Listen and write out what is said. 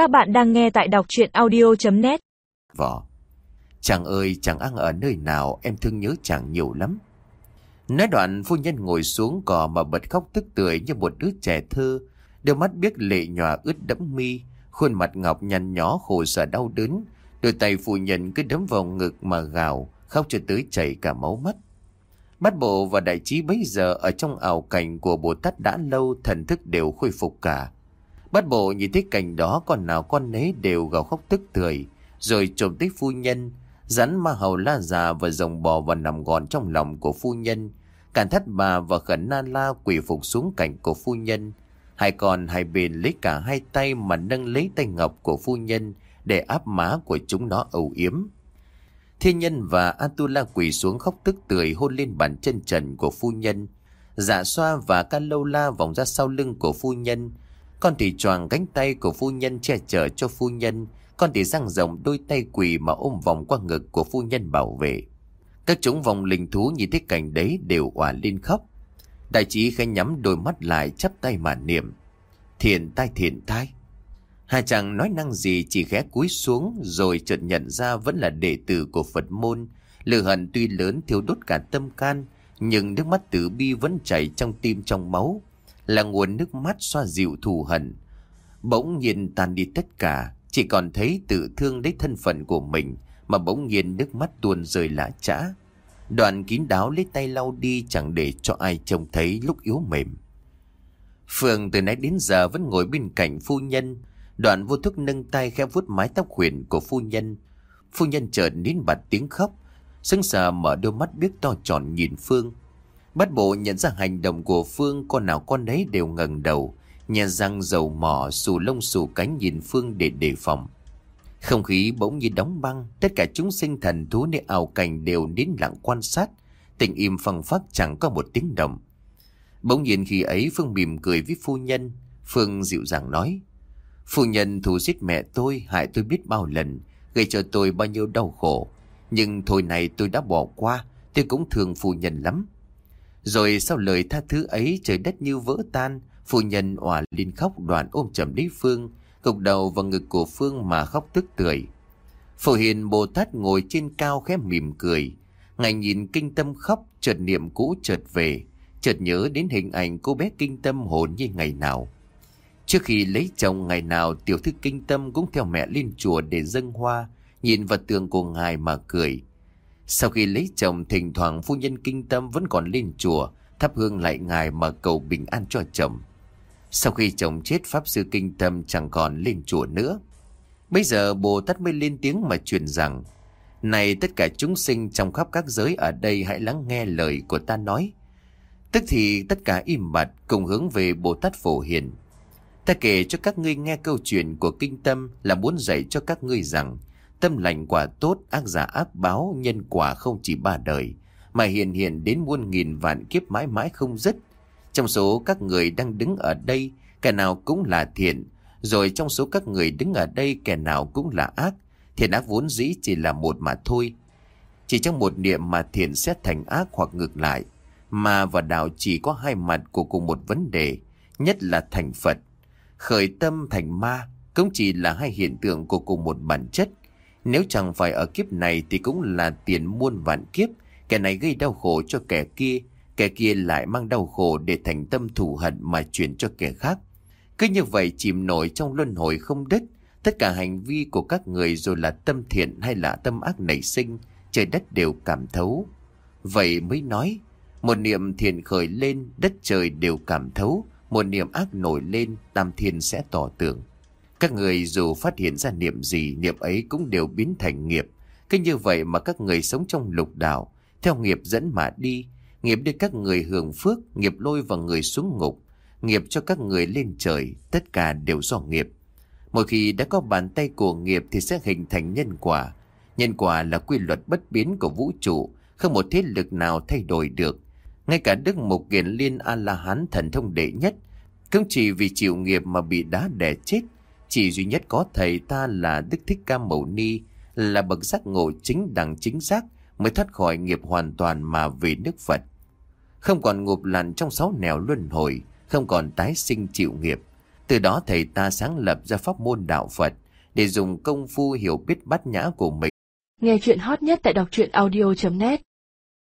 Các bạn đang nghe tại đọc chuyện audio.net Vỏ Chàng ơi, chàng ăn ở nơi nào? Em thương nhớ chàng nhiều lắm. Nói đoạn, phu nhân ngồi xuống cỏ mà bật khóc tức tưởi như một đứa trẻ thơ. Đôi mắt biết lệ nhòa ướt đẫm mi, Khuôn mặt ngọc nhăn nhó khổ sở đau đớn. Đôi tay phu nhân cứ đấm vào ngực mà gào, Khóc cho tới chảy cả máu mắt. Bát bộ và đại trí bấy giờ ở trong ảo cảnh của Bồ Tát đã lâu, thần thức đều khôi phục cả. Bắt bộ nhìn thấy cảnh đó con nào con nấy đều gào khóc tức tưởi, rồi trộm tích phu nhân, rắn ma hầu la già và rồng bò và nằm gọn trong lòng của phu nhân. Càn thất bà và khẩn na la quỳ phục xuống cảnh của phu nhân. Hai con hai bên lấy cả hai tay mà nâng lấy tay ngọc của phu nhân để áp má của chúng nó âu yếm. Thiên nhân và Atula quỳ xuống khóc tức tưởi hôn lên bàn chân trần của phu nhân. Dạ xoa và ca lâu la vòng ra sau lưng của phu nhân. Con thì choàng cánh tay của phu nhân che chở cho phu nhân. Con thì răng rộng đôi tay quỳ mà ôm vòng qua ngực của phu nhân bảo vệ. Các chúng vòng linh thú nhìn thấy cảnh đấy đều òa lên khóc. Đại trí khẽ nhắm đôi mắt lại chắp tay mà niệm. Thiện tai thiện tai. Hai chàng nói năng gì chỉ ghé cúi xuống rồi chợt nhận ra vẫn là đệ tử của Phật môn. Lửa hận tuy lớn thiếu đốt cả tâm can, nhưng nước mắt tử bi vẫn chảy trong tim trong máu, là nguồn nước mắt xoa dịu thù hận. Bỗng nhiên tan đi tất cả, chỉ còn thấy tự thương lấy thân phận của mình mà bỗng nhiên nước mắt tuôn rơi lạ chã. Đoạn kín đáo lấy tay lau đi chẳng để cho ai trông thấy lúc yếu mềm. Phương từ nãy đến giờ vẫn ngồi bên cạnh phu nhân, Đoạn vô thức nâng tay khẽ vuốt mái tóc huyền của phu nhân. Phu nhân chợt nín bật tiếng khóc. sững sờ mở đôi mắt biết to tròn nhìn Phương. Bắt bộ nhận ra hành động của Phương con nào con đấy đều ngẩng đầu. Nhà răng dầu mỏ xù lông xù cánh nhìn Phương để đề phòng. Không khí bỗng như đóng băng. Tất cả chúng sinh thần thú nơi ảo cảnh đều nín lặng quan sát. Tình im phăng phát chẳng có một tiếng động. Bỗng nhiên khi ấy Phương mỉm cười với phu nhân. Phương dịu dàng nói. Phu nhân thù giết mẹ tôi hại tôi biết bao lần, gây cho tôi bao nhiêu đau khổ. Nhưng thôi này tôi đã bỏ qua, tôi cũng thương phu nhân lắm. Rồi sau lời tha thứ ấy trời đất như vỡ tan, phụ nhân òa lên khóc đoàn ôm chầm lấy Phương, gục đầu vào ngực của Phương mà khóc tức tưởi. Phổ hiền Bồ Tát ngồi trên cao khẽ mỉm cười. Ngài nhìn kinh tâm khóc, chợt niệm cũ chợt về, chợt nhớ đến hình ảnh cô bé kinh tâm hồn như ngày nào. Trước khi lấy chồng ngày nào tiểu thư kinh tâm cũng theo mẹ lên chùa để dâng hoa, nhìn vào tường của ngài mà cười. Sau khi lấy chồng thỉnh thoảng phu nhân kinh tâm vẫn còn lên chùa, thắp hương lại ngài mà cầu bình an cho chồng. Sau khi chồng chết Pháp Sư Kinh Tâm chẳng còn lên chùa nữa. Bây giờ Bồ Tát mới lên tiếng mà truyền rằng Này tất cả chúng sinh trong khắp các giới ở đây hãy lắng nghe lời của ta nói. Tức thì tất cả im bặt cùng hướng về Bồ Tát Phổ Hiền. Ta kể cho các ngươi nghe câu chuyện của kinh tâm là muốn dạy cho các ngươi rằng tâm lành quả tốt, ác giả ác báo, nhân quả không chỉ ba đời, mà hiện hiện đến muôn nghìn vạn kiếp mãi mãi không dứt. Trong số các người đang đứng ở đây, kẻ nào cũng là thiện, rồi trong số các người đứng ở đây kẻ nào cũng là ác, thiện ác vốn dĩ chỉ là một mà thôi. Chỉ trong một niệm mà thiện sẽ thành ác hoặc ngược lại, mà và đạo chỉ có hai mặt của cùng một vấn đề, nhất là thành Phật khởi tâm thành ma cũng chỉ là hai hiện tượng của cùng một bản chất. Nếu chẳng phải ở kiếp này thì cũng là tiền muôn vạn kiếp, kẻ này gây đau khổ cho kẻ kia, kẻ kia lại mang đau khổ để thành tâm thù hận mà chuyển cho kẻ khác. Cứ như vậy chìm nổi trong luân hồi không đứt, tất cả hành vi của các người rồi là tâm thiện hay là tâm ác nảy sinh, trời đất đều cảm thấu. Vậy mới nói, một niệm thiện khởi lên, đất trời đều cảm thấu, một niệm ác nổi lên, Tam Thiên sẽ tỏ tường. Các người dù phát hiện ra niệm gì, niệm ấy cũng đều biến thành nghiệp. Cứ như vậy mà các người sống trong lục đạo, theo nghiệp dẫn mà đi. Nghiệp đưa các người hưởng phước, nghiệp lôi vào người xuống ngục. Nghiệp cho các người lên trời, tất cả đều do nghiệp. mỗi khi đã có bàn tay của nghiệp thì sẽ hình thành nhân quả. Nhân quả là quy luật bất biến của vũ trụ, không một thế lực nào thay đổi được. Ngay cả Đức Mục Kiền Liên A-La-Hán thần thông đệ nhất, cũng chỉ vì chịu nghiệp mà bị đá đẻ chết. Chỉ duy nhất có thầy ta là Đức Thích Ca Mâu Ni, là bậc giác ngộ chính đẳng chính xác mới thoát khỏi nghiệp hoàn toàn mà về nước Phật. Không còn ngụp lặn trong sáu nẻo luân hồi, không còn tái sinh chịu nghiệp. Từ đó thầy ta sáng lập ra pháp môn đạo Phật để dùng công phu hiểu biết bát nhã của mình. Nghe chuyện hot nhất tại đọc truyện audio.net